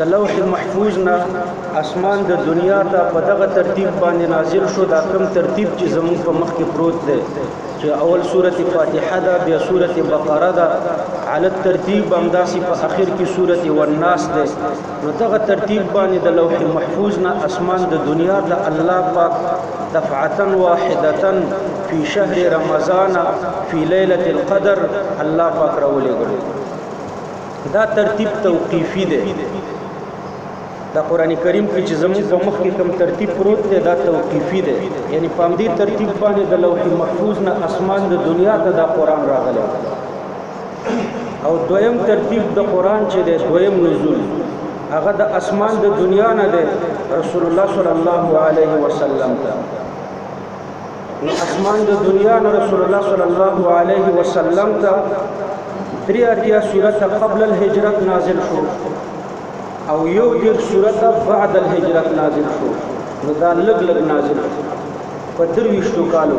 د لوح محفوظ نه اسمان د دنیا ته په دغه ترتیب باندې نازل شو دا کم ترتیب چې زموږ په مخ کې پروت دی چې اول سورته فاتحه ده بیا سورته بقره ده علت ترتیب همداسې په اخر کې سورته والناس ده نو دغه ترتیب باندې د لوح محفوظ نه اسمان د دنیا ته الله پاک دفعتا واحدتا فی شهر رمضان فی لیلة القدر الله پاک راولې ګړي دا ترتیب توقیفی دی دا قران کریم کې چې زموږ په مخ کې کوم ترتیب پروت دی دا توقیفي دی یعنی په دې ترتیب باندې د لوح محفوظ نه اسمان د دنیا ته دا قران راغلی او دویم ترتیب د قران چې دی دویم نزول هغه د اسمان د دنیا نه دی رسول الله صلی الله علیه وسلم ته نو اسمان د دنیا نه رسول الله صلی الله علیه وسلم ته درې اتیا سورته قبل الهجرت نازل شو او یو دیر سورته بعد الهجرت نازل شو نو دا لګ لګ نازل شو په درویشتو کالو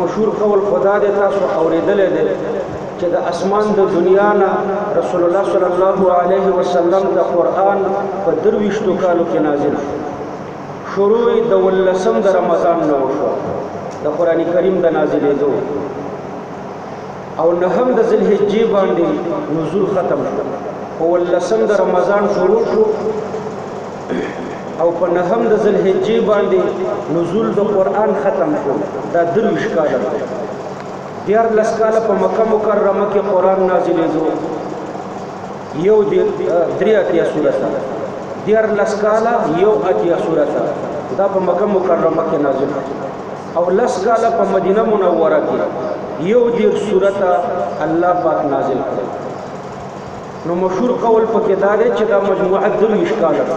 مشهور قول خدا دې تاسو اورېدلې ده چې د اسمان د دنیا نه رسول الله صلی الله علیه وسلم د قران په درويشتو کالو کې نازل شو شروع یې د ولسم د رمضان نه وشوه، د قرآن کریم د نازلېدو او نهم د ذوالحجې باندې نزول ختم شو، په ولسم د رمضان شروع شو او په نهم د ذوالحجې باندې نزول د قرآن ختم شو، دا درویشت کاله شو. دیارلس کاله په مکه مکرمه کې قرآن نازلېدو یو دیر درې اتیا سورته دیر لس کاله یو اتیا سورته دا په مکه مکرمه کې نازل او لس کاله په مدینه منوره کې یو دیر سورته الله پاک نازل کړ نو مشهور قول پکې دا دی چې دا مجموعه درویش کاله ده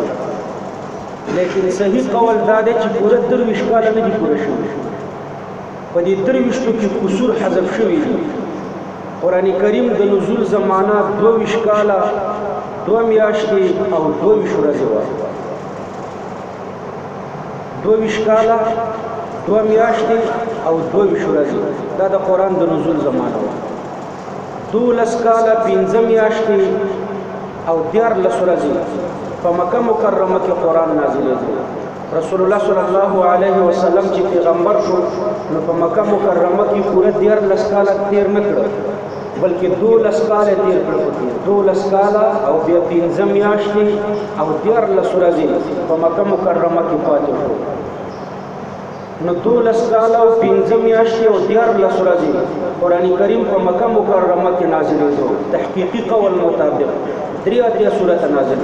لیکن صحیح قول دا دی چې پوره درویش کاله نه دي پوره شوي په دې درویشتو کې قصور حذف شوي دي قرآن کریم د نزول زمانه دوه ویشت کاله دوه میاشتې او دوه ویشت ورځې وه دوه ویشت کاله دوه میاشتې او دوه ویشت ورځې دا د قرآن د نزول زمانه وه دولس کاله پنځه میاشتې او دیار لسرزی په مکه مکرمه کې قران نازلېږي رسول الله صلی الله علیه وسلم چې پیغمبر شو نو په مکه مکرمه کې پوره دیار لسکاله تیر نه کړ بلکې دو لسکاله تیر کړ دو لسکاله او بیا پنځه میاشتې او دیار لسرزی په مکه مکرمه کې پاتې شو نو دولس کاله او پنځه میاشتې او دیارلس ورځې قرآن کریم په مکه مکرمه کې نازلېدو تحقیقي قول مطابق درې اتیا سورته نازل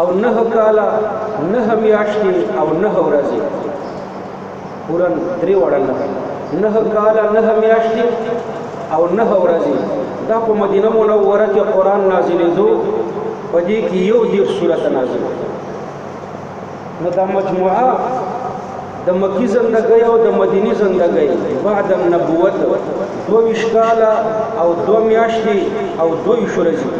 او نه کاله نه میاشتې او نه ورځې پورا درې وړه نه نه کاله نه میاشتې او نه ورځې دا په مدینه منوره کې قرآن نازلېدو په دې کې یو دېرش سورته نازل نو دا مجموعه د مکی زندګۍ او د مدینی زندګۍ بعد النبوت دو وشکال او دو میاشتې او دو شورځي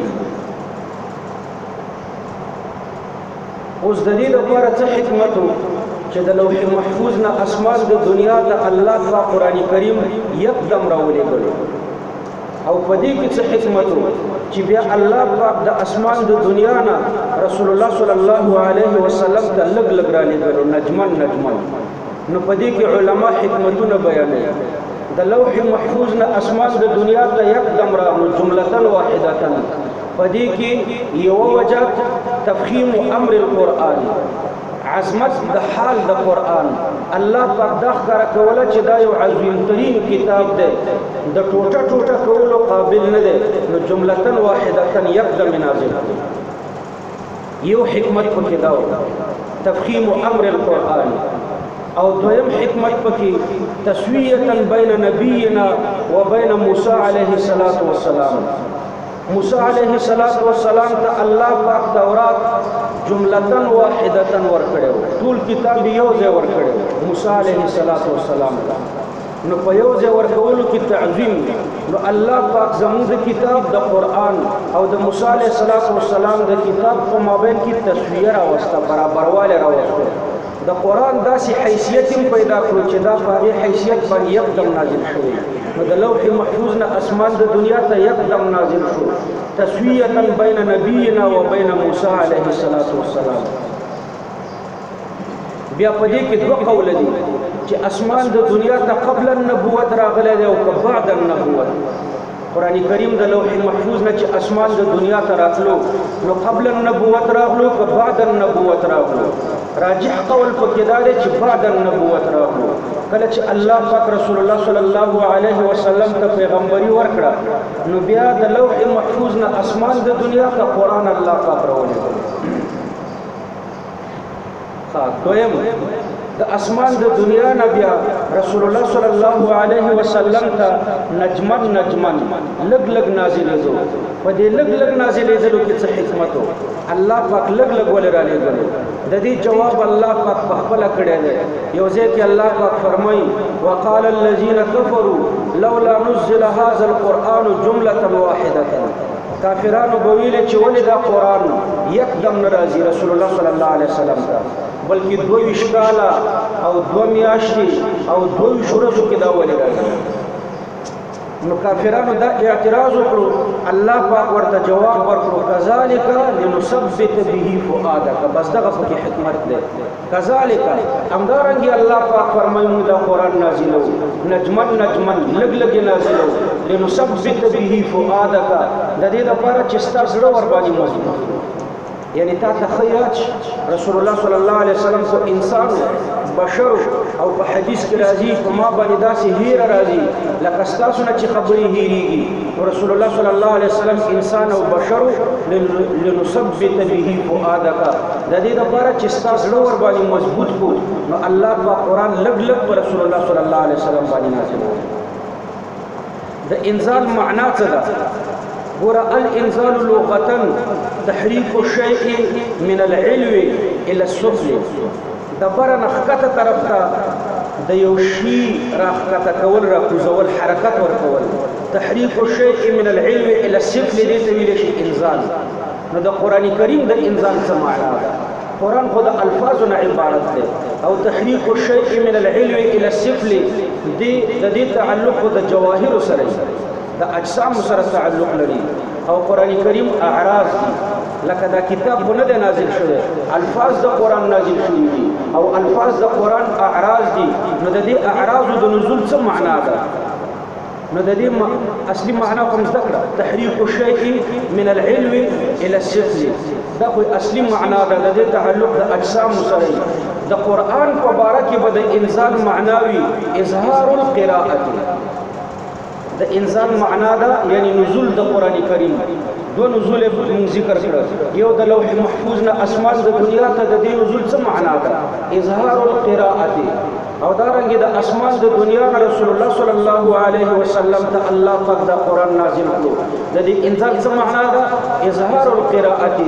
اوس د دې لپاره څه حکمت وو چې د لوح محفوظ نه اسمان د دنیا ته الله په قران کریم یکدم راولېږل او په دې کې څه حکمت وو چې بیا الله پاک د اسمان د دنیا نه رسول الله صلی الله علیه وسلم ته لګ لګ را لګلو نجمن نجمن نو په دې کې علما حکمتونه بیانوي د لوح محفوظ نه اسمان د دنیا ته یک دم راغلو جملتا واحدتا په دې کې یو وجه تفخیم امر القرآن عظمت د حال د قران الله پاک دا ښکاره کوله چې دا یو عظیم ترین کتاب دی د ټوټه ټوټه کولو قابل نه دی نو جملتا واحدتا یقدم نازل یو حکمت پکې دا تفخیم امر القرآن او دویم حکمت پکې تسویه بین نبینا و بین موسی علیه الصلاۃ والسلام موسی علیه السلام ته الله پاک تورات جملتن واحدتن ورکړو ټول کتاب یو ځای ورکړو موسی علیه السلام ته نو په یو ځای ورکولو کې تعظیم نو الله پاک زموږ د کتاب د قران او د موسی علیه السلام د کتاب په مابین کې تسویه راوسته برابرواله راوسته د قران داسې حیثیت هم پیدا کړو چې دا په هغه حیثیت باندې یکدم نازل شو نو د لوح محفوظ نه اسمان د دنیا ته یکدم نازل شو تسویه بین نبینا و بین موسی علیه السلام بیا په دې کې دوه قول دي چې اسمان د دنیا ته قبل النبوت راغلی دی او بعد النبوت قران کریم د لوح محفوظ نه چې اسمان د دنیا ته راتلو نو قبل النبوت راغلو که بعد النبوت راغلو راجح قول پکې دا دی چې بعد النبوت راغلو کله چې الله پاک رسول الله صلی الله علیه وسلم ته پیغمبري ورکړه نو بیا د لوح محفوظ نه اسمان د دنیا ته قران الله پاک راولېږه ښه دویم د اسمان د دنیا نه بیا رسول الله صلی الله علیه وسلم ته نجمن نجمن لګ لګ نازلېدو په دې لګ لګ نازلېدلو کې څه حکمت و الله پاک لګ لګ ولې را لېږلو د دې جواب الله پاک په خپل کړی دی یو ځای کې الله پاک فرمایي وقال الذين كفروا لولا نزل هذا القرآن جملة واحدة کافرانو به ویل چې ولې دا قران یکدم ناراضي رسول الله صلی الله علیه وسلم ته بلکې دوه وشکاله او دوه میاشتې او دوه شورزو کې دا ولې راځي نو کافرانو دا اعتراض وکړو الله پاک ورته جواب ورکړو کذالک لنثبت به فؤادک بس دغه په حکمت ده کذالک همدارنګه الله پاک فرمایي موږ دا قران نازلو نجمن نجمن لګ لګ نازلو لنثبت به فؤادک د دې لپاره چې ستاسو زړه ور باندې مضبوط یعنی تا ته خیرات رسول الله صلی الله علیه وسلم کو انسان بشر او په حدیث کې راځي په ما باندې داسې هیر راځي لکه ستاسو نه چې خبرې هیریږي رسول الله صلی الله علیه وسلم انسان او بشر لنثبت به فؤادك د دې لپاره چې تاسو زړه ور باندې مضبوط کو نو الله په قران لګ لګ پر رسول الله صلی الله علیه وسلم باندې نازل وو د انزال معنا څه ده ګور الانزال لغتن تحریک الشیء من العلو الى السفل دبره نه ښکته طرف ته د یو شي راښکته کول راکوزول حرکت ورکول تحریک الشیء من العلو الى السفل دې ته ویل شي انزال نو د قران کریم د انزال څه معنا ده قران خو د الفاظو نه عبارت دی او تحریک الشیء من العلو الى السفل دې د دې تعلق د جواهر سره د اجسام سره تعلق لري او قران کریم اعراض دي لکه دا کتاب خو نه دی نازل شوی الفاظ د قران نازل شوی دي او الفاظ د قران اعراض دي نو د دې اعراض د نزول څه معنا ده نو د دې اصلي معنا کوم ذکر کړه تحریف الشیء من العلو الى السفل دا خو اصلي معنا ده د دې تعلق د اجسام سره د قران په باره کې به د انزال معناوي اظهار القراءه د انزال معنا دا یعنی نزول د قران کریم دو نزول مونږ ذکر کړ یو د لوح محفوظ نه اسمان د دنیا ته د دې نزول څه معنا ده اظهار القراءه او دا رنګ د اسمان د دنیا نه رسول الله صلی الله علیه وسلم ته الله پاک دا قران نازل کړو د دې انزال څه معنا ده اظهار القراءه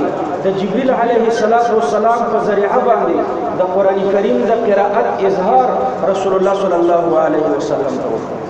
د جبريل عليه الصلاه والسلام په ذریعہ باندې د قران کریم د قراءت اظهار رسول الله صلی الله علیه وسلم ته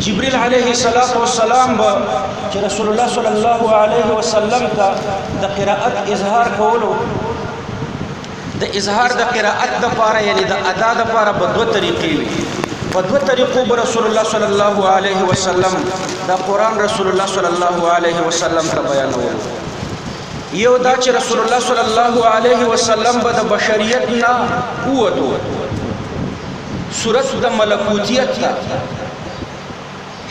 جبريل عليه الصلاه والسلام به چې رسول الله صلی الله عليه وسلم ته د قراءت اظهار کولو د اظهار د قراءت د پاره یعنی د ادا د پاره په دوه طریقې وي په دوه طریقو به رسول الله صلی الله عليه وسلم دا قران رسول الله صلی الله عليه وسلم ته بیانول یو دا چې رسول الله صلی الله عليه وسلم به د بشریت نه قوت صورت د ملکوتیت ته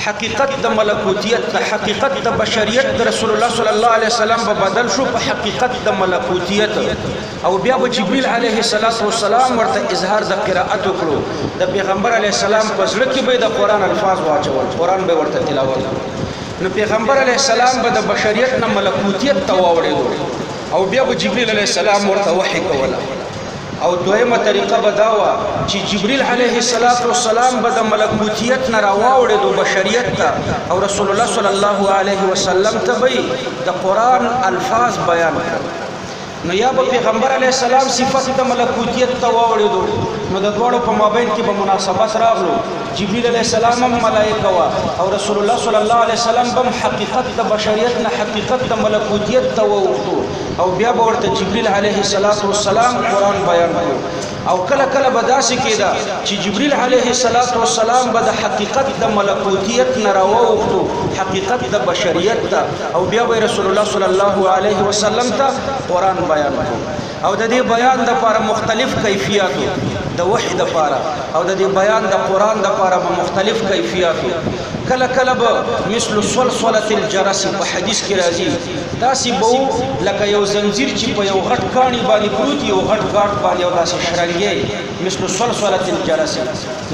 حقیقت د ملکوتیت ته حقیقت د بشریت د رسول الله صلی الله علیه وسلم په بدل شو په حقیقت د ملکوتیت او بیا به جبرئیل علیه السلام ورته اظهار د قرائت وکړو د پیغمبر علیه السلام په زړه کې به د قران الفاظ واچول قران به ورته تلاوت نو پیغمبر علیه السلام به د بشریت نه ملکوتیت ته واوړېدو او بیا به جبرئیل علیه السلام ورته وحی کوله او دویمه طریقه به دا وه چې جبريل عليه السلام به د ملکوتیت نه راواوړېدو بشریت ته او رسول الله صلی الله علیه وسلم ته به د قرآن الفاظ بیان کړل نو یا به پیغمبر علی السلام صفت د ملکوتیت ته واوړېدو نو د دواړو په مابین کې به مناسبت راغلو جبرئیل علی السلام هم ملائکه وا او رسول الله صلی الله علیه وسلم هم حقیقت د بشریت نه حقیقت د ملکوتیت ته ووختو او بیا به ورته جبريل عليه الصلاه والسلام قران بیان کو او کله کله به داسې کېده چې جبريل عليه الصلاه والسلام به د حقیقت د ملکوتیت نه راووختو حقیقت د بشریت ته او بیا به رسول الله صلی الله عليه وسلم ته قران بیان کو او د دې بیان د لپاره مختلف کیفیتو د وحی د لپاره او د دې بیان د قران د لپاره په مختلف کیفیتو کله کله به مثل سلسله الجرس په حدیث کې راځي داسې به وو لکه یو زنځیر چې په یو غټ کاڼي باندې پروت یو غټ ګارډ باندې او داسې شرنګی مثل سلسله الجرس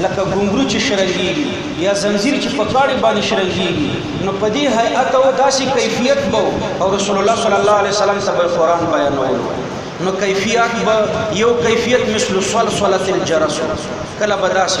لکه ګونګرو چې شرنګیږي یا زنځیر چې په کاڼي باندې شرنګیږي نو په دې هیئت او داسې کیفیت به او رسول الله صلی الله علیه وسلم ته به قرآن بیانولو نو کیفیت به یو کیفیت مثل سلسله الجرس کله به داسې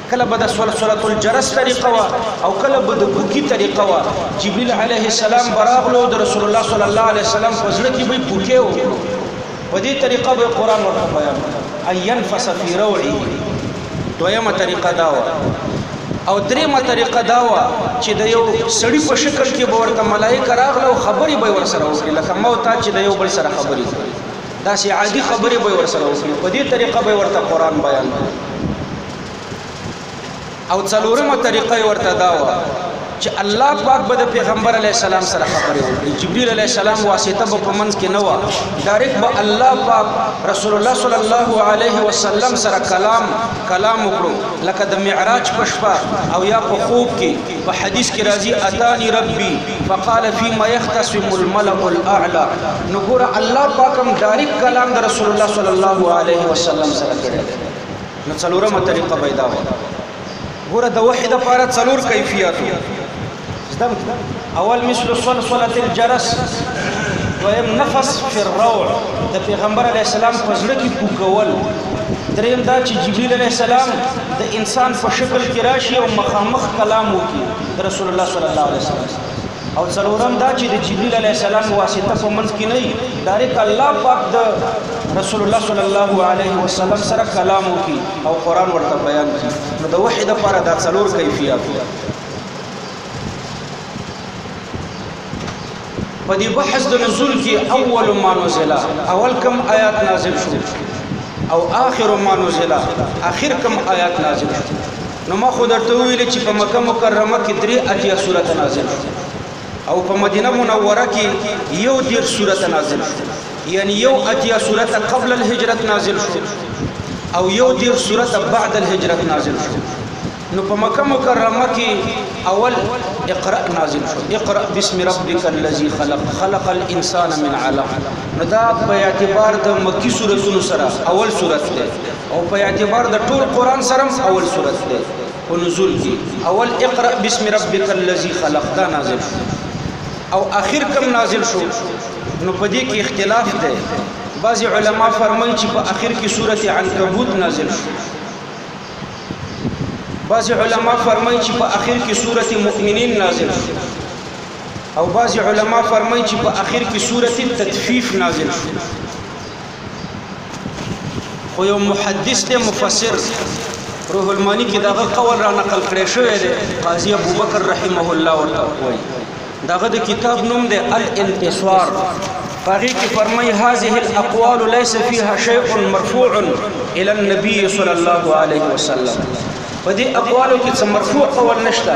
کله به د سلسله الجرس طریقه وا او کله به د بوکی طریقه وا جبريل عليه السلام براغلو د رسول الله صلی الله علیه وسلم په زړه کې به بوکی وکړو په دې طریقه به قران ورته بیان اين فصفي روعي دویمه طریقه دا و او دریمه طریقه دا و چې د یو سړی په شکل کې به ورته ملائکه راغله او خبرې به ورسره وکړي لکه مو تا چې د یو بل سره خبرې دا سي عادي خبرې به ورسره وکړي په دې طریقه به ورته قران بیان کړي او څلورمه طریقه یې ورته دا وه چې الله پاک به د پیغمبر علی السلام سره خبرې وکړي جبرئیل علی السلام واسطه به په منځ کې نه و ډایرک به الله پاک رسول الله صلی الله علیه وسلم سره کلام کلام وکړو لکه د معراج په شپه او یا په خوب کې په حدیث کې راځي اتانی ربي فقال فيما يختصم الملأ الاعلى نو ګور الله پاکم ډایرک کلام د رسول الله صلی الله علیه وسلم سره کړی نو څلورمه طریقه به دا وه ګوره د وحی لپاره څلور کیفیت زدم اول مثل صلصله الجرس دویم نفس فی الروع د پیغمبر علی السلام په زړه کې پوکول دریم دا چې جبرئیل علی السلام د انسان په شکل کې راشي او مخامخ کلام وکړي رسول الله صلی الله علیه وسلم او څلورم دا چې د جبريل عليه السلام واسطه په منځ کې نه ډایرک الله پاک د رسول الله صلی الله علیه وسلم سره کلام وکي او قران ورته بیان کړي نو د وحي د لپاره دا څلور کیفیت په دې بحث د نزول کې اول ما نزل اول کم آیات نازل شو او آخر ما نزل آخر کم آیات نازل شو نو ما خو درته ویل چې په مکه مکرمه کې درې اتیا سورته نازل شو او په مدینه منوره کې یو دیر سورته نازل شو یعنی یو اتیا سورته قبل الهجرت نازل شو او یو دیر سورته بعد الهجرت نازل شو نو په مکه مکرمه کې اول اقرا نازل شو اقرا بسم ربک الذی خلق خلق الانسان من علق نو دا په اعتبار د مکی سورتونو سره اول سورته ده او په اعتبار د ټول قران سره اول سورت ده په نزول کې اول اقرا بسم ربک الذی خلق دا نازل شو او اخر کم نازل شو نو په دې کې اختلاف ده بعض علما فرمایي چې په اخر کې سورته عنکبوت نازل شو بعض علما فرمایي چې په اخر کې سورته مؤمنین نازل شو او بعض علما فرمایي چې په اخر کې سورته تطفیف نازل شو خو یو محدث دی مفسر روح المانی کې دغه قول را نقل کړی شوی دی قاضي ابو بکر رحمه الله ورته وایي دغه د کتاب نوم دی الانتصار هغه کې فرمایي هذه الاقوال ليس فيها شيء مرفوع الى النبي صلى الله عليه وسلم په دې اقوالو کې څه مرفوع قول نشته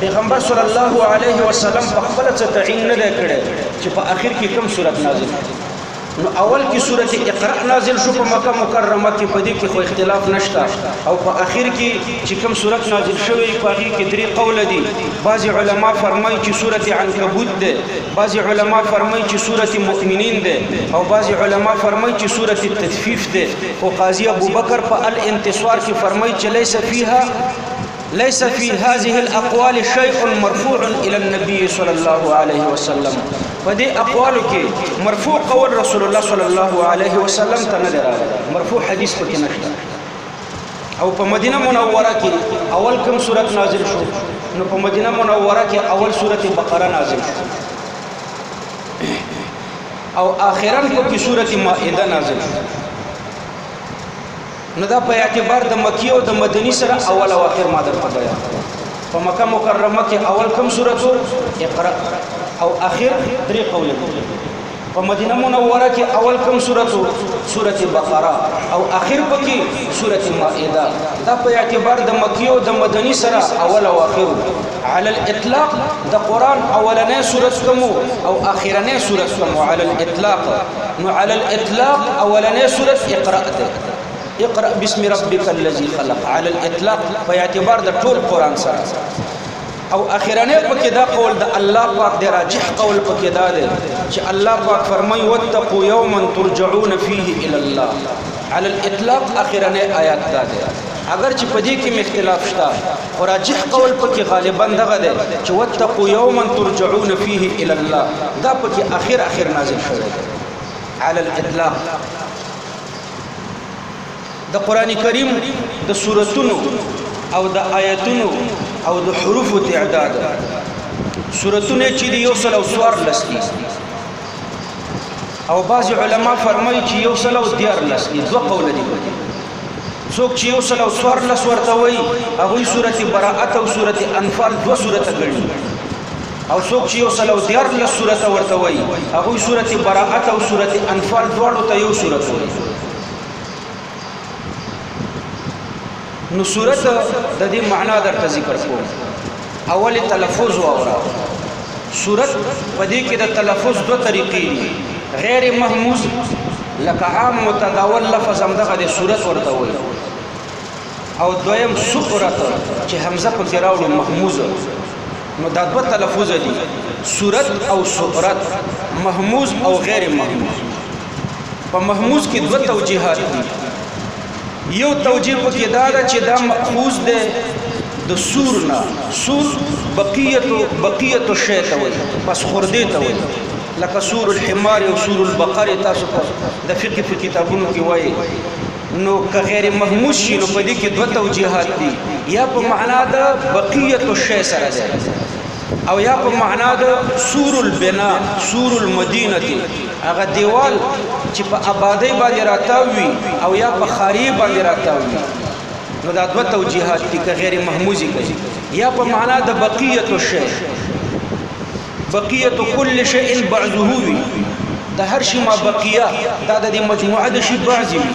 پیغمبر صلی الله علیه وسلم په خپل څه تعین نه کړي چې په اخر کې کوم صورت نازل نو اول کې سورته اقرا نازل شو په مکه مکرمه کې په دې کې خو اختلاف نشته او په اخر کې چې کوم سورته نازل شوی په هغه کې درې قول دي بعضي علما فرمایي چې سورته عنکبوت ده بعضي علما فرمایي چې سورته مؤمنین ده او بعضي علما فرمایي چې سورته تطفیف ده او قاضي ابوبکر په الانتصار کې فرمایي چې ليس فيها ليس في هذه الاقوال شيء مرفوع الى النبي صلى الله عليه وسلم په دې اقوال کې مرفوع قول رسول الله صلى الله عليه وسلم ته نه راغلی مرفوع حدیث پکې نشته او په مدینه منوره کې اول کوم صورت نازل شو نو په مدینه منوره کې اول صورت بقره نازل شو او اخرن په کې صورت مائده نازل شو نو دا په اعتبار د مکی او د مدنی سره اول او اخر ما درته بیان کړو په مکه مکرمه کې اول کم سورته اقرا او اخر درې قوله په مدینه منوره کې اول کم سورته سورته بقره او اخر پکې سورته مائده دا په اعتبار د مکی او د مدنی سره اول او اخر على الاطلاق د قران اولنې سورته کوم او اخرنې سورته کوم على الاطلاق نو علی الاطلاق اولنې سورۃ اقرا ده اقرا بسم ربک الذی خلق علی الاطلاق په اعتبار د ټول قران سره او اخرنه پکې دا قول د الله پاک دی راجح قول پکې دا دی چې الله پاک فرمای وتقو یوما ترجعون فيه الى الله على الاطلاق اخرنه آیات دا دی اگر چې پدې کې اختلاف شته خو راجح قول پکې غالبا دغه دی چې وتقو یوما ترجعون فيه الى الله دا پکې اخر اخر نازل شوی دی على الاطلاق د قران کریم د سوراتونو او د آیتونو او د حروف تعداد سوراتونه چې دی یو سل او سوار لسدي او بعض علما فرمایي چې یو سل او دیار لسدي دوه قول دي څوک چې یو سل او څوارلس ورته وایي هغوی سورت براءت او سورت انفال دوه سورته ګڼي او څوک چې یو سل او دیارلس سورته ورته وایي هغوی سورت براءت او سورت انفال دواړو ته یو سورت وایي نو سورت د دې معنا درته ذکر کوم اول تلفظ واورا صورت پدې کې د تلفظ دوه طریقې دي غیر محموز لکه عام متداول لفظ هم دغه د صورت ورته وایي او دویم صورت چې حمزه پکې راوړو محموز نو دا دوه تلفظ دي صورت او صورت محموز او غیر محموز په محموز کې دوه توجیهات دي یو توجیه پکې دا ده چې دا مأخوذ ده د سور نه سور بقیت بقیت شی ته وایي پس خورده ته وایي لکه سور الحمار او سور البقره تاسو په د فقه په کتابونو کې وایي نو که غیر محمود شي نو په دې کې دوه توجیهات دي یا په معنا د بقیت الشی سره ده او یا په معنا د سور البنا سور المدینه هغه دیوال چې په آبادی باندې راتاوي او یا په خاری باندې راتاوي نو دا دوه توجیهات دي که غیر محموزي کوي یا په معنا د بقیت الشی بقیت کل شی ان بعضه وي د هر شي ما بقیه دا د مجموعه د شی بعضي وي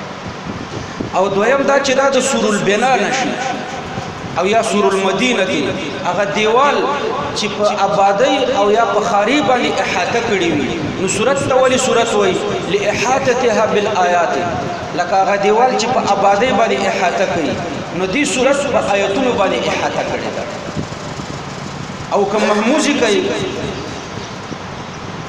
او دویم دا چې دا د سور البنا نشي او یا سور المدینه دی هغه دیوال چې په آبادی او یا په خاری باندې احاطه کړی وي نو صورت ته ولی صورت وای لاحاطتها بالآیات لکه هغه دیوال چې په آبادی باندې احاطه کړي نو دی صورت په آیاتونو باندې احاطه کړی دا او کوم محموزی کوي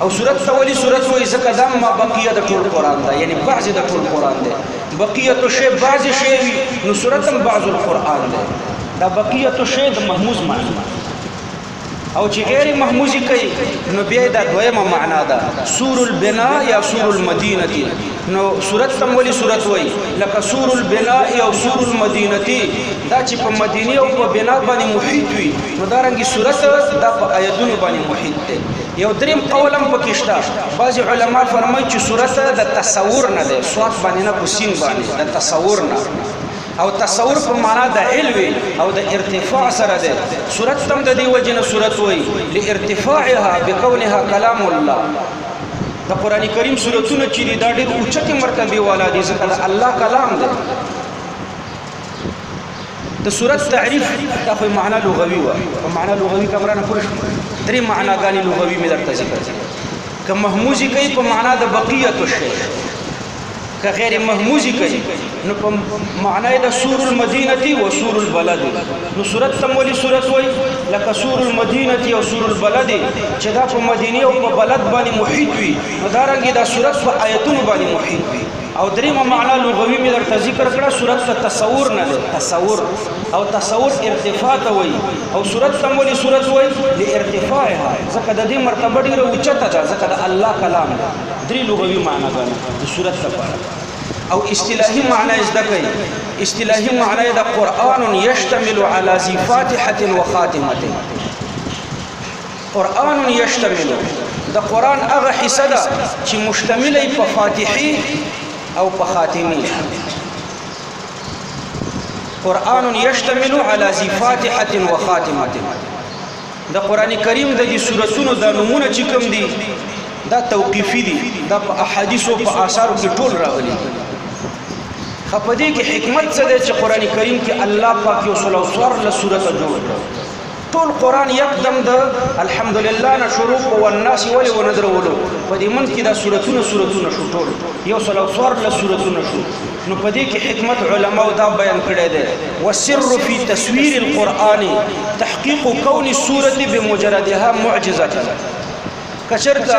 او صورت ته ولی صورت وای ځکه دا ما بقیه د ټول قران دا یعنی بعضی د ټول قران دی بقیه تو شی بعضی شی وی نو صورت هم بعض القران دی دا بقیه تو شی د محموز معنی او چې غیر محموزی کوي نو بیا دا دویمه معنا ده سور البنا یا سور المدینه دی نو صورت تم ولی صورت وای لکه سور البنا یا سور المدینه دی دا چې په مدینه او په بنا باندې محیط وي نو دا رنګي صورت دا په آیتونو باندې محیط دی یو دریم قول هم پکې شته بعضی علما فرمایي چې صورت د تصور نه ده صوت باندې نه کوسین باندې د تصور نه او تصور په معنا د علو او د ارتفاع سره ده صورت تم د دی وجه نه صورت وای لارتفاعها بكونها كلام الله د قران کریم سورتونه چې دا ډېر اوچته مرتبه والا دي ځکه د الله کلام ده د صورت تعریف دا خو معنا لغوي و په معنا لغوي کبره نه پوښ درې معنا غاني لغوي مې درته ذکر کړ که محموزي کوي په معنا د بقیت شي که غیر محموزي کوي نو په معنا د سور المدینه او سور البلد نو صورت تمولي صورت وای لکه سور المدینه او سور البلد چې دا په مدینه او په بلد باندې محیط وي نو دا رنګ دا صورت په آیتونو باندې محیط وي او دریمه معنا لغوي مې درته ذکر کړه صورت ته تصور نه دی تصور او تصور ارتفاع ته وایي او صورت ته مولي صورت وایي لارتفاعها ځکه د دې مرتبه ډیره اوچته ده ځکه د الله کلام ده درې لغوي معنا غواړي د صورت لپاره او اصطلاحي معنا یې زده کوي اصطلاحي معنا یې د قران یشتمل علی ذی فاتحه و خاتمه قرآن یشتمل د قرآن هغه حصہ ده چې مشتمل ای په فاتحه او په خاتمه قرآن یشتمل علی ذی فاتحه و خاتمه د قرآن کریم د دې سوراتونو د نمونه چې کوم دي دا توقیفی دي دا په احادیث او په آثارو کې ټول راغلي خپدې کې حکمت څه دی چې قرآن کریم کې الله پاک یو سلو سور له سورته جوړ کړو ټول قران یک دم د الحمدلله نه شروع کو والناس ولې وندرولو په دې منځ کې دا سورتونه سورتونه شو ټول یو سل او څوار له سورتونه شو نو په دې کې حکمت علما دا بیان کړی دی وسر فی تصویر القرآن تحقیق کون سورته بمجردها معجزه کچرته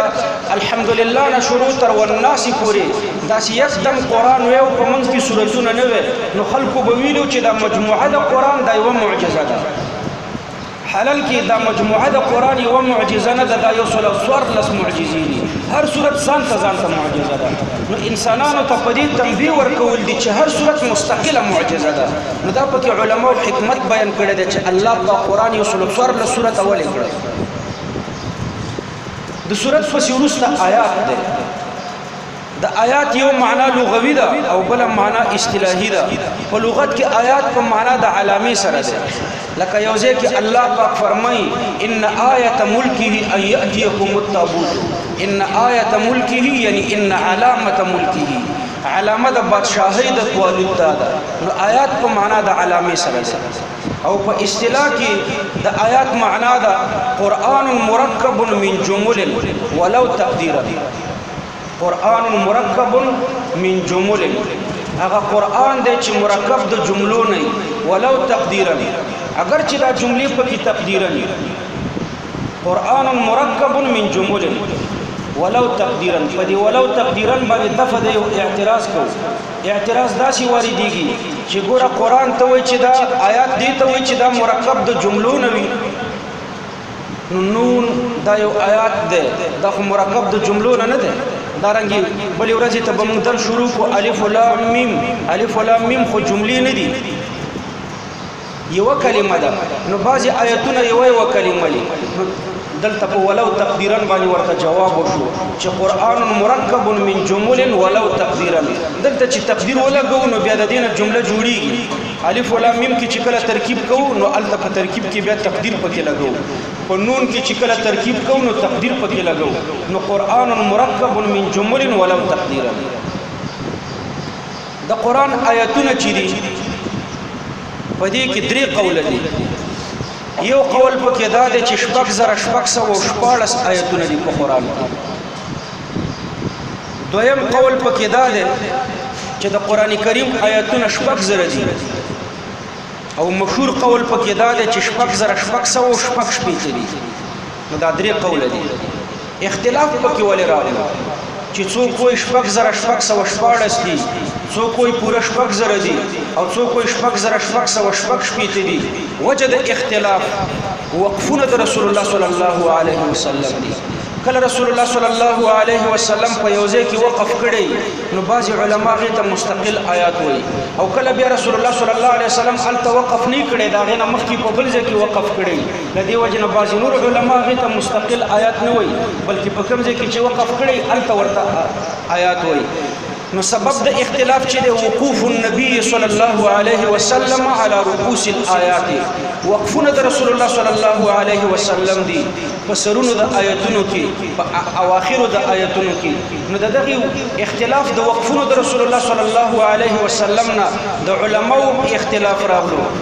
الحمدلله نه شروع تر والناس پورې داسې یکدم قرآن وی او په منځ کې سورتونه نه وی نو خلکو به ویلو چې دا مجموعه د قرآن دا یوه معجزه ده حلال کې دا مجموعه د قرآن یوه معجزه نه ده دا یو سل څوارلس معجزې دي هر صورت ځان ته ځان ته معجزه ده نو انسانانو ته په دې تنبیه ورکول دي چې هر صورت مستقله معجزه ده نو دا پکې علما او حکمت بیان کړی دی چې الله په قرآن یو سل څوارلس صورت ولې کړه د صورت پسې ورسته آیات ده د آیات یو معنا لغوي ده او بل معنا اصطلاحي ده په لغت کې آیات په معنا د علامه سره ده لکه یو ځای کې الله پاک فرمایي ان آیت ملکه ان یاتیکم التابوت ان آیت ملکه یعنی ان علامه ملکه علامه د بادشاهي د توالد ده نو آیات په معنا د علامه سره ده او په اصطلاح کې د آیات معنا ده قران مرکب من جمل ولو تقدیرا قران مرکب من جمل هغه قران دی چې مرکب د جملو نه ولو تقدیرا اگر چې دا جملې په کې تقدیرا قران مرکب من جمل ولو تقدیرا په دې ولو تقدیرا باندې دفع د یو اعتراض کوو اعتراض داسې واردېږي چې ګوره قران ته وایي چې دا آیات دې ته وایي چې دا مرکب د جملو نه وي نو نون دا یو آیات دی دا خو مرکب د جملو نه نه دی دا رنګي بلې ورځې ته به موږ در شروع کو الف لام میم الف لام میم خو جملې نه دي یو کلمه ده نو بعضی آیتونه یو یو کلمه دي نو دلته په ولو تقدیرا باندې ورته جواب وشو چې قران مرکب من جمل ولو تقدیرا دلته چې تقدیر ولګو نو بیا د دینه جمله جوړیږي الف ولام میم کې چې کله ترکیب کوو نو الته په ترکیب کې بیا تقدیر پکې لګو په نون کې چې کله ترکیب کوو نو تقدیر پکې لګو نو قران مرکب من جمل ولو تقدیرا د قران آیاتونه چې دي په دې کې درې قول دي یو قول په کې دا دی چې شپږ زره شپږ سوه او شپاړس آیتونه دي په قرآن کې دویم قول په کې دا دی چې د قرآن کریم آیتونه شپږ زره دي او مشهور قول په کې دا دی چې شپږ زره شپږ سوه او شپږ شپېته دي نو دا درې قوله دي اختلاف پکې ولې راغلی چې څوک وایي شپږ زره شپږ سوه شپاړس دي څوک وایي پوره شپږ زره دي او څوک وایي شپږ زره شپږ سوه شپږ شپېته دي وجه د اختلاف وقفونه د رسول الله صلی الله علیه وسلم دي کله رسول الله صلی الله علیه وسلم په یو ځای کې وقف کړي نو بعض علما غي ته مستقل آیات وایي او کله بیا رسول الله صلی الله علیه وسلم هلته وقف نه کړي دا غي نه مخکې په بل ځای کې وقف کړي له دې وجې نه بعضې نور علما هغې ته مستقل آیات نه وایي بلکې په کوم ځای کې چې وقف کړی هلته ورته آیات وایي نو سبب د اختلاف چې د وقوف النبي صلی الله علیه وسلم علی رؤوس الآیات وقفونه د رسول الله صلی الله علیه وسلم دي په سرونو د آیتونو کې په اواخرو د آیتونو کې نو د دغه اختلاف د وقفونو د رسول الله صلی الله علیه وسلم نه د علماو اختلاف راغلو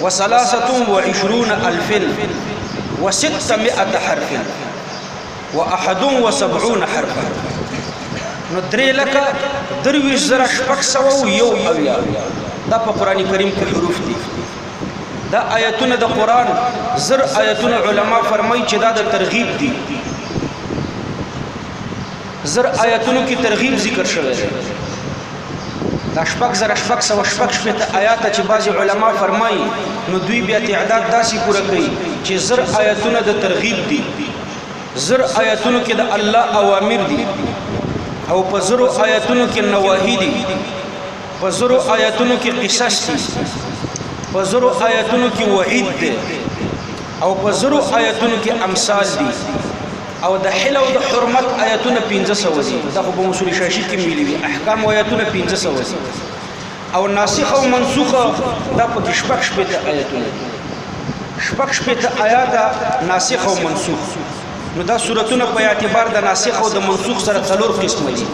وثلاثه وعشرون الف وستمئه حرف واحد وسبعون حرفا نو درې لکه درویش زره شپږ سوه او یو اویا دا په قرآن کریم کې حروف دي دا آیتونه د قرآن زر آیتونه علما فرمایي چې دا د ترغیب دي زر آیاتونو کې ترغیب ذکر شوی دی دا شپږ زر شپږ سو شپږ شپږ آیات چې بعض علما فرمایي نو دوی بیا تعداد داسې پوره کوي چې زر آیاتونه د ترغیب دي زر آیاتونو کې د الله اوامر دي او په زر آیاتونو کې نواهی دي په زر آیاتونو کې قصص دي په زر آیاتونو کې وعید دي او په زر آیاتونو کې امثال دي او د حل او د حرمت آیتونه 1500 دي دا خو په مسوری شاشی کې ویلي دي احکام او آیتونه 1500 دي او ناسخ او منسوخ دا په کې شپږ شپږ آیتونه دي شپږ شپږ آیات ناسخ او منسوخ نو دا سورتونه په اعتبار د ناسخ او د منسوخ سره څلور قسم دي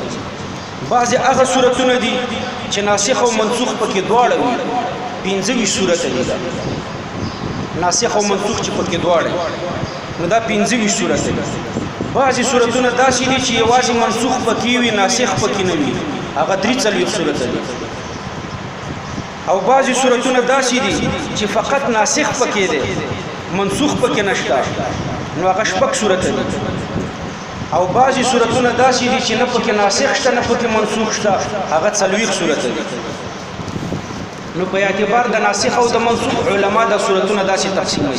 بعضې هغه سورتونه دي چې ناسخ او منسوخ پکې دواړه وي 25 سورته دي دا ناسخ او منسوخ چې پکې دواړه نو دا 25 سورته دي بعضې سورتونه داسې دي چې یوازې منسوخ پکې وي ناسخ پکې نه وي هغه 43 سورته دي او بعضې سورتونه داسې دي چې فقط ناسخ پکې دي منسوخ پکې نشته نو هغه شپږ سورته دي او بعضی صورتونه داسې دي چې نه پکې ناسخ شته نه پکې منسوخ شته هغه څلويخ صورت دي نو په اعتبار د ناسخ او د منسوخ علما د صورتونه داسې تقسیموي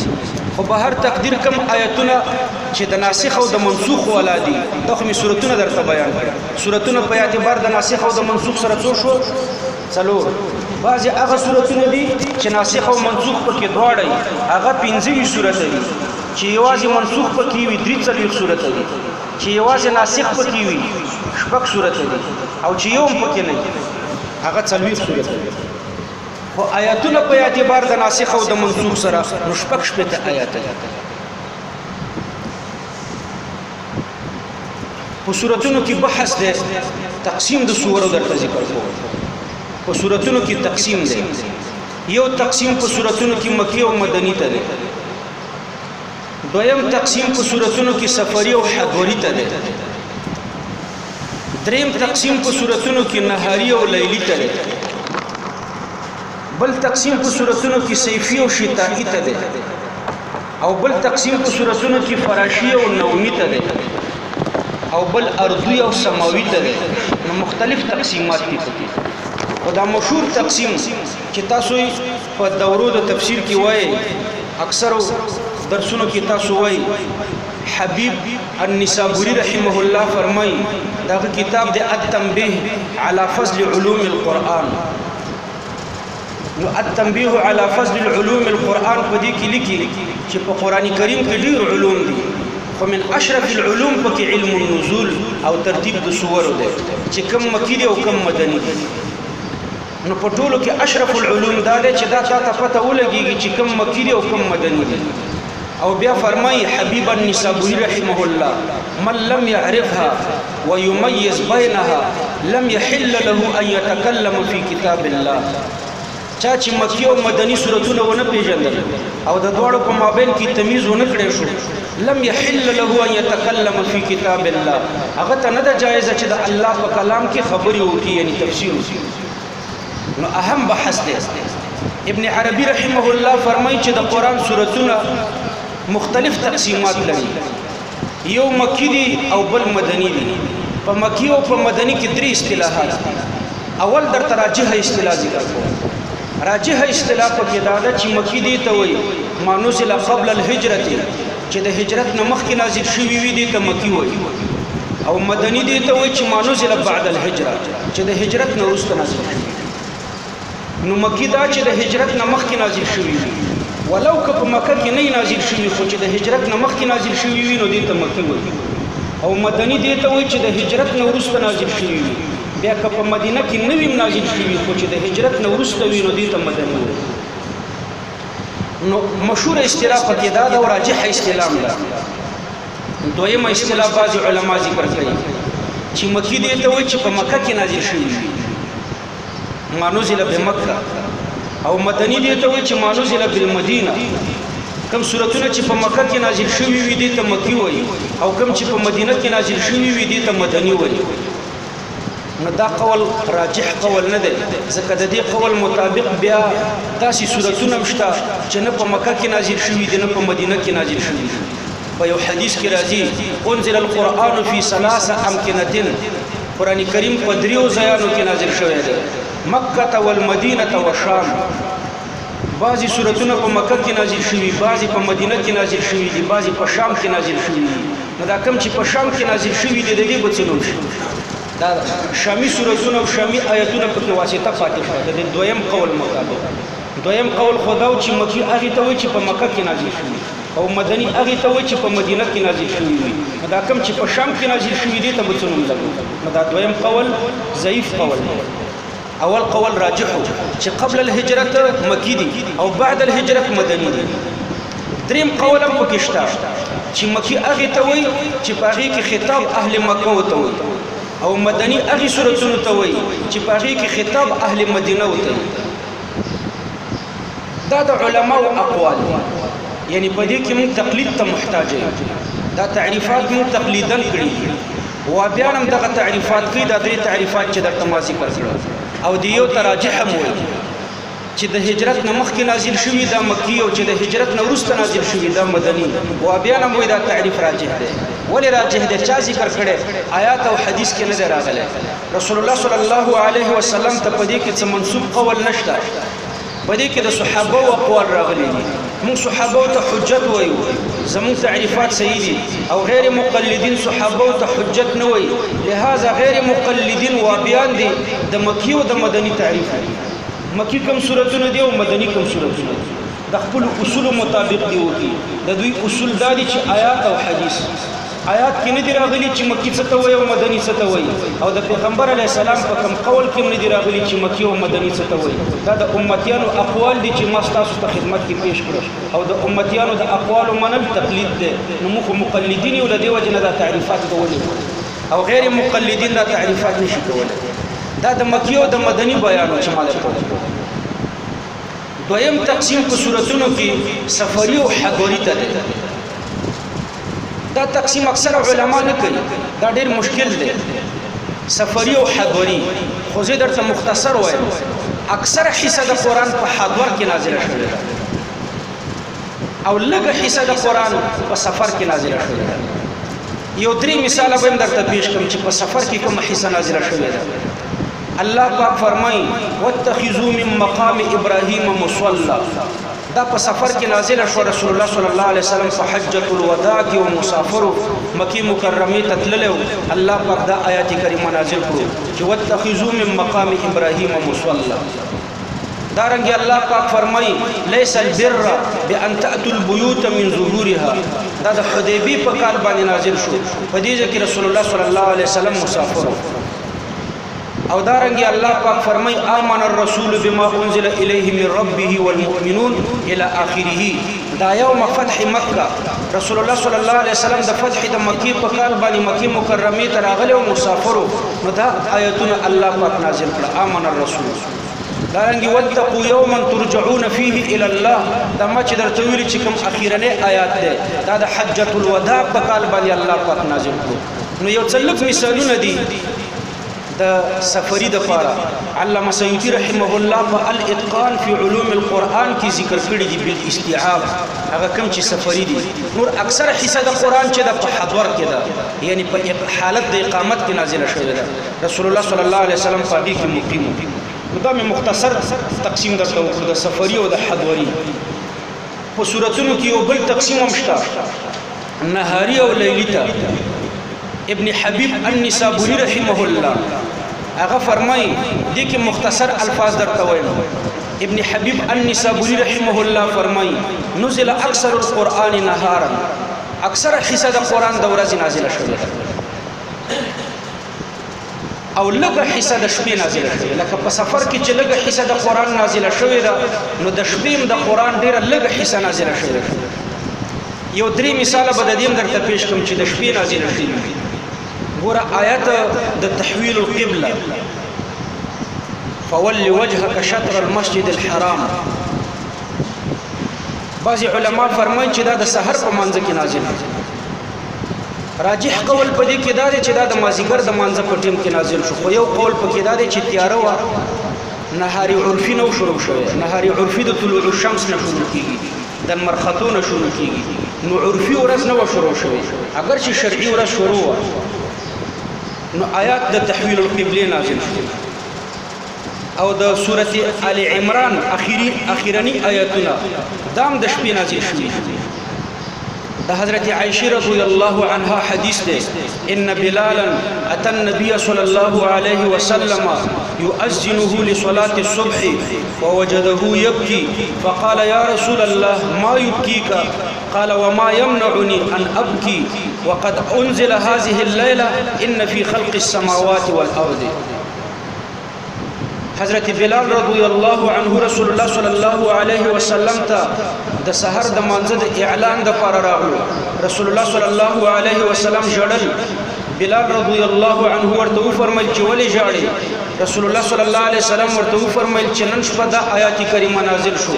خو به هر تقدیر کم آیتونه چې د ناسخ او د منسوخ ولا دي تخمي صورتونه درته بیان کړي صورتونه په اعتبار د ناسخ او د منسوخ سره څو شو څلور بعضی هغه صورتونه دي چې ناسخ او منسوخ پکې دواړه هغه 15 صورت دي چې یوازې منسوخ پکې وي درې څلوي صورت دي چې یوازې ناسخ پکې وي شپږ صورت دي او چې یو پکې نه هغه څلوي صورت دي خو آیاتونه په اعتبار د ناسخ او د منسوخ سره نو شپږ شپته آیات دي په صورتونو کې بحث دی تقسیم د سورو درته ذکر کوو په صورتونو کې تقسیم دی یو تقسیم په صورتونو کې مکی او مدنی ته دی دویم تقسیم په صورتونو کې سفری او حضوری ته دی دریم تقسیم په صورتونو کې نهاری او لیلی ته دی بل تقسیم په صورتونو کې صیفی او شتائی ته دی او بل تقسیم په سورسونو کې فراشی او نومی ته دی او بل ارضی او سماوی ته دی نو مختلف تقسیمات دي پکې او دا مشهور تقسیم چې تاسو په دورو د تفسیر کې وایي اکثر درسونو کې تاسو وایي حبیب النسابوری رحمه الله فرمای دا کتاب د التنبیه علی فضل علوم القرآن نو التنبيه على فضل العلوم القرآن په دې کې لیکي چې په قران کریم کې ډیر علوم دي خو من اشرف العلوم پکې علم النزول او ترتیب د سور دی چې کم مکی دی او کم مدني دی نو په ټولو کې اشرف العلوم دا دی چې دا تا ته پته ولګيږي چې کم مکی دی او کم مدني دی او بیا فرمای حبیب النسابوری رحمه الله من لم يعرفها ويميز بينها لم يحل له ان يتكلم في كتاب الله چا چې مکی او مدنی صورتونه ونه پیژندل او د دواړو په مابین کې تمیز ونه کړی شو لم يحل له ان يتكلم في كتاب الله هغه ته نه ده جایز چې د الله په کلام کې خبرې وکړي یعنی تفسیر وکړي نو اهم بحث دی ابن عربي رحمه الله فرمایي چې د قران سورتونه مختلف تقسیمات لري یو مکی دی او بل مدنی دی په مکی او په مدنی کې درې اصطلاحات اول در تراجح اصطلاح ذکر کوم راجح اصطلاح په کې دا ده چې مکی دی ته وایي ما نزل قبل الهجرت چې د هجرت نه مخکې نازل شوی وي دی ته مکی وایي او مدنی دی ته وایي چې ما نزل بعد الهجرت چې د هجرت نه وروسته نازل شوی نو مکی دا چې د هجرت نه مخکې نازل شوی وي ولو که په مکه کې نه نازل شوی خو چې د هجرت نه مخکې نازل شوی وي نو دې ته مکی وایي او مدني دې ته وایي چې د هجرت نه وروسته نازل شوی وي بیا که په مدینه کې نه ویم نازل شوی خو چې د هجرت نه وروسته وي نو دې ته مدني وایي نو مشهور اصطلاح پکې دا ده او راجح اصطلاح ده دویمه اصطلاح بعض علما ذکر کوي چې مکی دې ته وایي چې په مکه کې نازل شوی وي مانوزل بمکه او مدنی دی ته وی چې مانوزل بالمدینه کم سورتونه چې په مکه کې نازل شوی وي دي ته مکی وای او کم چې په مدینه کې نازل شوی وي دي ته مدنی وای نو دا قول راجح قول نه دی ځکه د دې قول مطابق بیا داسې سورتونه مشته چې نه په مکه کې نازل شوی دي نه په مدینه کې نازل شوی دي په یو حدیث کې راځي انزل القرآن فی ثلاثه امکنتن قرآن کریم په دریو ځایانو کې نازل شوی دی مکه والمدینه والشام بعضی صورتونه په مکه کې نازل شوي بعضی په مدینه کې نازل شوي دي بعضی په شام کې نازل شوي دي نو دا کم چې په شام کې نازل شوي دي د دې بچنو شي دا شامی صورتونه او شامی آیتونه په کې واسطه پاتې شو د دویم قول مطابق دویم قول خداو چې مکی هغه ته وي چې په مکه کې نازل شوي او مدنی هغه ته وای چې په مدینه کې نازل شوی وي نو دا کم چې په شام کې نازل شوی دی ته به څه نوم لګو نو دا دویم قول ضعیف قول دی اول قول راجح چې قبل الهجرت مکی دی او بعد الهجرت مدنی دی دریم قول هم پکې شته چې مکی هغه ته وای چې په هغه کې خطاب اهل مکه وته وای او مدنی هغه صورتونو ته وای چې په هغه کې خطاب اهل مدینه وته وای دا د علماو اقوال یعنی په دې کې موږ تقلید ته محتاج یو دا تعریفات موږ تقلیدن کړی دي و بیا هم دغه تعریفات کوي دا درې تعریفات چې درته ما ذکر کړل او دی یو تراجح هم وایي چې د هجرت نه مخکې نازل شوی دا مکی او چې د هجرت نه وروسته نازل شوی دا مدني و بیا هم وایي دا تعریف راجح دی ولې راجح دی چا ذکر کړي آیات او حدیث کې نه دی راغلی رسول الله صلی الله علیه وسلم ته په دې کې څه منسوب قول نشته په دې کې د صحابه او اقوال راغلي دي موږ صحابه ته حجت وایو زموږ تعریفات صحیح دي او غیر مقلدین صحابه ته حجت نه وایي لہذا غیر مقلدین وابیان دي د مکی او د مدني تعریف دي مکی کم صورتونه دي او مدني کم صورتونه دي د خپل اصول مطابق دی وکی د دوی اصول دا دي چې آیات او حدیث آیات کې نه دی راغلی چې مکی څه ته وایي او مدني څه ته وایي او د پیغمبر علی السلام په کوم قول کې نه دی راغلی چې مکی او مدني څه ته وایي دا د امتیانو اقوال دي چې ما تاسو ته خدمت کې پیش کړو او د امتیانو د اقوال منل تقلید دی نو موږ مقلدین یو لدی وجنه دا تعریفات کولې او غیر مقلدین دا تعریفات نشي کولای دا د مکی او د مدني بیان چې ما درته دویم تقسیم په صورتونو کې سفری او حضوری ته دی دا تقسیم اکثر علما نه کوي دا ډیر مشکل دی سفری او حدوری خو زه درته مختصر وایم اکثره حصہ د قران په حدور کې نازله شوې ده او لږه حصہ د قران په سفر کې نازله شوې ده یو درې مثال به درته پیش کوم چې په سفر کې کوم حصہ نازله شوې ده الله پاک فرمایي واتخذوا من مقام ابراهيم مصلى دا په سفر کې نازله شوه، رسول الله صلی الله علیه وسلم په حجة الوداع کې و، مسافر و، مکې مکرمې ته تللی و، الله پاک دا آیات کریمه نازل کړو چې واتخذوا من مقام ابراهیم مصلی، دارنګه الله پاک فرمایي لیس البر بان تأتوا البیوت من ظهورها، دا د حدیبیې په کال باندې نازل شو، په دې ځای کې رسول الله صلی الله علیه وسلم مسافر و. او دارنګي الله پاک فرمای امن الرسول بما انزل الیه من ربه والمؤمنون الى اخره دا یوم فتح مکه رسول الله صلی الله علیه وسلم د فتح د مکه په کال باندې مکه مکرمه ته راغلی او مسافرو نو دا آیتونه الله پاک نازل کړ امن الرسول دارنګي وتقو یوما ترجعون فيه الى الله دا ما چې درته ویل چې کوم اخیرنې آیات ده دا د حجۃ الوداع په کال باندې الله پاک نازل کړو نو یو څلک مثالونه دي د سفری د پاره علامه سیوطی رحمه الله په الاتقان فی علوم القرآن کې ذکر کړی دی بل استیعاب هغه کم چې سفری دی نور اکثر حصہ د قرآن چې د په حضور کې ده یعنی په حالت د اقامت کې نازله شوی ده رسول الله صلی الله علیه وسلم په هغه کې مقیم نو دا مې مختصر تقسیم درته وکړ د سفری او د حضوری په صورتونو کې یو بل تقسیم هم شته نهاری او لیلی ته ابن حبیب النسابوری رحمه الله هغه فرمای دي کې مختصر الفاظ درته وایم ابن حبیب النسابوری رحمه الله فرمای نزل اکثر القرآن نهارا اکثر حصہ د قرآن د ورځې نازله شوې ده او لږه حصہ د شپې نازله شوې لکه په سفر کې چې لږه حصہ د قران نازله شوې ده نو د شپې هم د قران ډیره لږه حصہ نازله شوې ده یو درې مثال به د دې درته پیش کوم چې د شپې نازله شوې ګوره آیت د تحویل القبله فول وجهك شطر المسجد الحرام بعض علما فرمایي چې دا د سحر په منځ کې نازل دي راجح قول په دې کې دا دی چې دا د مازیګر د مانځه په ټیم کې نازل شو خو یو قول په کې دا دی چې تیاره وه نهاري عرفي نو شروع شوی نهاري عرفي د طلوع الشمس نه شروع کیږي د مرختو نه شروع کیږي نو عرفي ورځ نو شروع شوی اگر چې شرعي ورځ شروع وه نو آیات د تحویل القبله نازل شو او د سورت آل عمران اخیری اخیرنی آیاتونه دام د شپې نازل شوی د حضرت عائشه رضی الله عنها حدیث دی ان بلالا اتى النبي صلى الله عليه وسلم يؤذنه لصلاه الصبح ووجده يبكي فقال يا رسول الله ما يبكيك قال وما يمنعني ان ابكي وقد انزل هذه الليله ان في خلق السماوات والارض حضرت بلال رضی الله عنه رسول الله صلی الله علیه وسلم ته د سحر د مانزه د اعلان د پر راغلو رسول الله صلی الله علیه وسلم جړل بلال رضی الله عنه ورته فرمایل چې ولې جړې رسول الله صلی الله علیه وسلم ورته فرمایل چې نن شپه د آیات کریمه نازل شو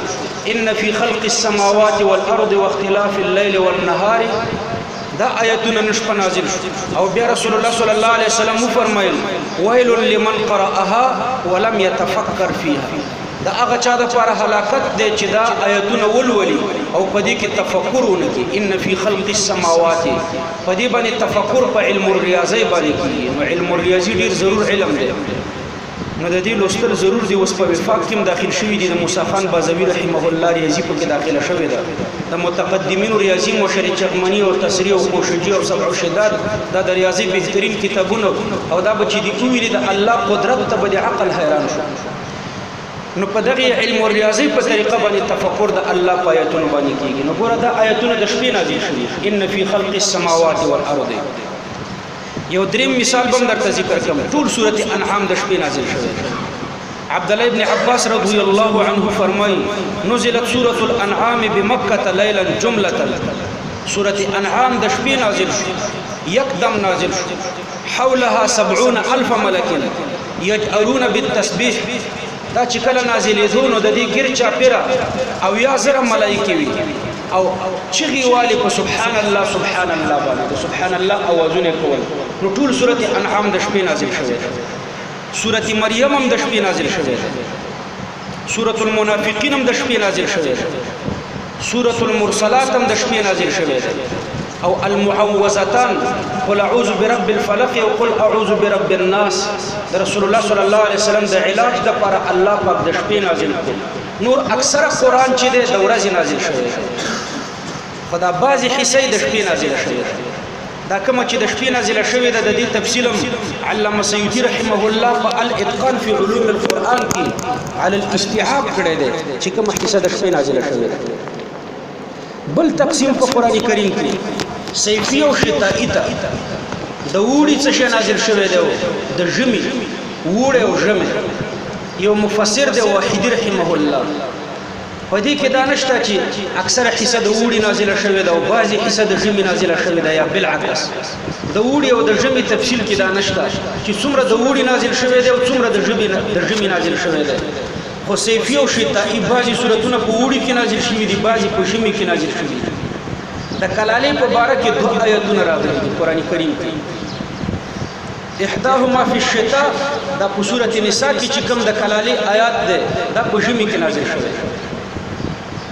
ان فی خلق السماوات والارض واختلاف الليل والنهار دا آیتونه نو شپه نازل شو او بیا رسول الله صلی الله علیه وسلم وفرمایل ویل لمن قرأها ولم يتفکر فيها دا هغه چا د پر هلاکت دی چې دا آیتونه ولولي او په دې کې تفکر ونکي ان فی خلق السماوات په دې باندې تفکر په علم الریاضی باندې کیږي نو علم الریاضی ډیر ضرور علم دی نو د دې لوستل ضرور دی اوس په وفاق کې داخل شوی دی د موسی خان بازوی رحمه الله ریاضی په کې داخله شوی ده د متقدمینو ریاضی مشر چغمنی او تسریع او کوشجی او سبع شداد دا د ریاضی بهترین کتابونه او دا بچی دی اوویلی د الله قدرت ته به عقل حیران شو نو په دغه علم ریاضی په طریقه باندې تفکر د الله په آیتونو باندې کیږي نو ګوره دا آیتونه د شپې نازل شوي ان فی خلق السماوات والارض یو دریم مثال بم درته ذکر کوم ټول سورته انعام د شپې نازل شوی عبد الله ابن عباس رضی الله عنه فرمای نزلت سورۃ الانعام بمکه لیلا جمله سورۃ انعام د شپې نازل شو یکدم نازل شو حولها 70000 ملک یجرون بالتسبیح دا چې کله نازلې دونو د دې ګرچا پیرا او یا زره ملائکه وی او چغي والي په سبحان الله سبحان الله باندې د سبحان الله اوازونه کول نو ټول سورته انعام د شپې نازل شوه سورته مریم هم د شپې نازل شوه سورته المنافقین هم د شپې نازل شوه سورته المرسلات هم د شپې نازل شوه او المعوذتان قل اعوذ برب الفلق او قل اعوذ برب الناس رسول الله صلی الله علیه وسلم د علاج د پر الله پاک د شپې نازل کړ نور اکثره قرآن چی دی د ورځی نازل شوی دی خو دا بعضی حصه یې د شپې نازله شوی ده دا کومه چې د شپې نازله شوې ده د دې تفصیل علامه سیوطي رحمه الله په الاتقان فی علوم القرآن کې علی الاستيعاب کړی دی چې کومه حصه د شپې نازله شوې ده بل تقسیم په قران کریم کې سیفی او شتائی ته د وړي څه شي نازل شوی دی د ژمي وړي او ژمي یو مفسر دی واحد رحمه الله په دې کې دا نشته چې اکثره حصہ د وړي نازل شوی دی او بعضي حصہ د ژمي نازل شوی دی یا بالعکس د وړي او د ژمي تفصیل کې دا نشته چې څومره د وړي نازل شوی دی او څومره د ژمي د ژمي نازل شوی دی خو صيفي او شتائي بعضي صورتونه په اوړي کې نازل شوي دي بعضي په ژمي کې نازل شوي دي د کلالې په باره کې دوه آیتونه راغلي دي قران کریم کې احداهما فی الشتاء دا په سورته نساء کې چې کوم د کلالې آیات ده دا په ژمي کې نازل شوی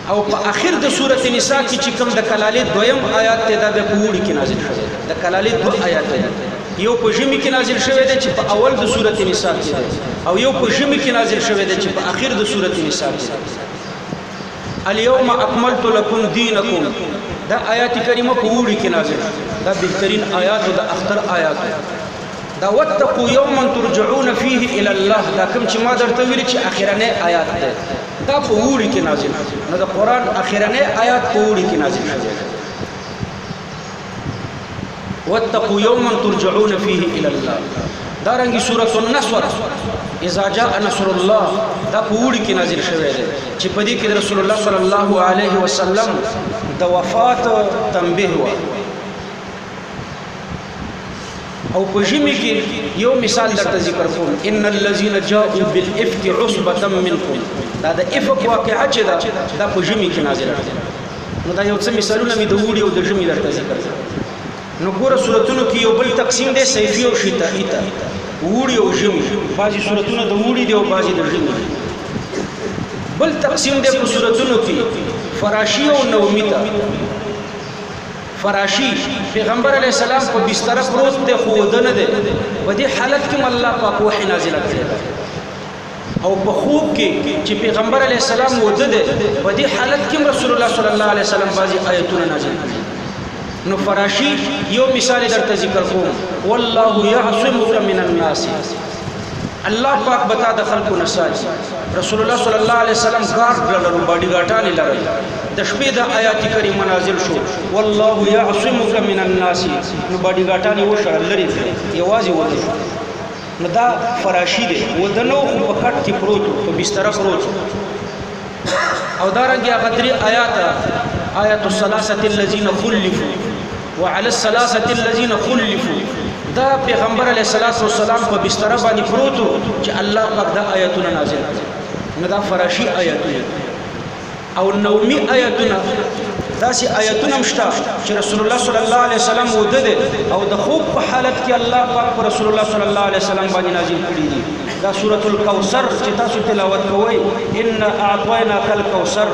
او په اخر د سورت نساء کې چې کوم د کلالې دویم آیات ته دا به په وړي کې نازل شوی دی د کلالې دوه آیات دي یو په ژمي کې نازل شوی دی چې په اول د سورت نساء کې دی او یو په ژمي کې نازل شوی دی چې په اخر د سورت نساء کې دی اليوم اکملت لكم دينكم دا آیات کریمه په وړي کې نازل دا بهترین آیات او د اختر آیات دا وتقو یوما ترجعون فيه الى الله دا کوم چې ما درته ویل چې اخرنه آیات ده دا په وړي کې نازل نو د قران اخرنه آیات په وړي کې نازل شوی ده وتقو یوما ترجعون فيه الى الله دا رنګي سوره النصر اذا جاء نصر الله دا په وړي کې نازل شوی ده چې په دې کې رسول الله صلی الله علیه وسلم د وفات تنبیه و او په ژمي کې یو مثال درته ذکر کوم ان الذين جاءوا بالافك عصبه منكم دا د افک واقعا چې دا د په ژمي کې نازله ده نو دا یو څه مثالونه مې د وړي او د ژمي درته ذکر کړم نو ګوره صورتونو کې یو بل تقسیم دی صیفي او شتائی ته وړي او ژمي بعضي صورتونه د وړي دی او بعضي د ژمي بل تقسیم دی په صورتونو کې فراشي او نومي ته فراشی پیغمبر علی السلام په بستر پروت دی خو ود نه دی په دې حالت کې الله پاک وحی نازل کړی او په خوب کې چې پیغمبر علی السلام ود دی په دې حالت کې رسول الله صلی الله علیه وسلم بعضی آیتونه نازل کړی نو فراشی یو مثال درته ذکر کوم والله یعصمک من الناس الله پاک به تا د خلکو نه ساتي رسول الله صلی الله علیه وسلم ګارد لرلو باډي ګارډان لرل د شپې د آیات کریم منازل شو والله یعصمک من الناس نو باډي ګارډان یو شړل لري یوازې وته شو نو دا فراشي دی ودنو خو په کټ کې پروت په بستر پروت او دارنګه غدری آیات آیات الثلاثه الذين خلفوا وعلى الثلاثه الذين خلفوا دا پیغمبر علیه الصلاۃ والسلام په بستر باندې پروتو چې الله پاک دا آیاتونه نازل کړ نو دا فراشي آیاتونه او نومي آیاتونه داسې آیاتونه مشته چې رسول الله صلی الله علیه وسلم وده دي او د خوب په حالت کې الله پاک پر رسول الله صلی الله علیه وسلم باندې نازل کړی دي دا سورۃ الکوثر چې تاسو تلاوت کوئ ان اعطینا کل کوثر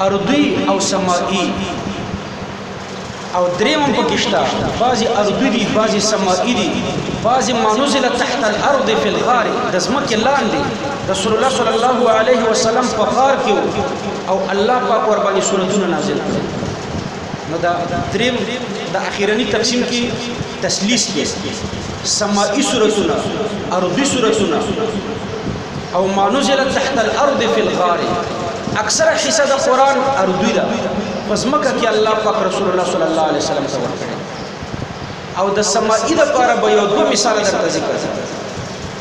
ارضی او سمائی او دریم هم پکشتا بعضی ارضی دي بعضی سمائی دي بعضی منزل تحت الارض فی الغار د زمکه لاندې رسول الله صلی الله علیه وسلم په غار کې او الله پاک ور باندې سورتونه نازل کړ نو دا دریم د اخیرنی تقسیم کې تسلیس کې سماعي صورتونه ارضي صورتونه او ما نزل تحت الارض فی الغار اکثره حصہ د قران ارضی ده پس مکه کې الله پاک رسول الله صلی الله علیه وسلم ته ورکړي او د سماعي لپاره به یو دوه مثال درته ذکر کړم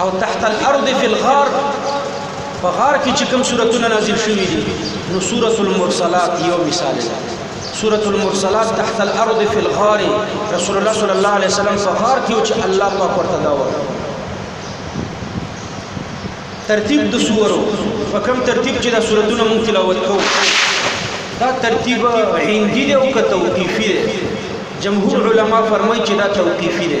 او تحت الارض فی الغار په غار کې چې کوم سورتونه نازل شوي دي نو سورۃ المرسلات یو مثال دی سورۃ المرسلات تحت الارض فی الغار رسول الله صلی الله علیه وسلم په غار کې چې الله پاک ورته دا وایي ترتیب د سورو په کوم ترتیب چې دا سورتونه مونږ تلاوت کوو دا ترتیب هندي دی او که توقیفي دی جمهور علما فرمایي چې دا توقیفي دی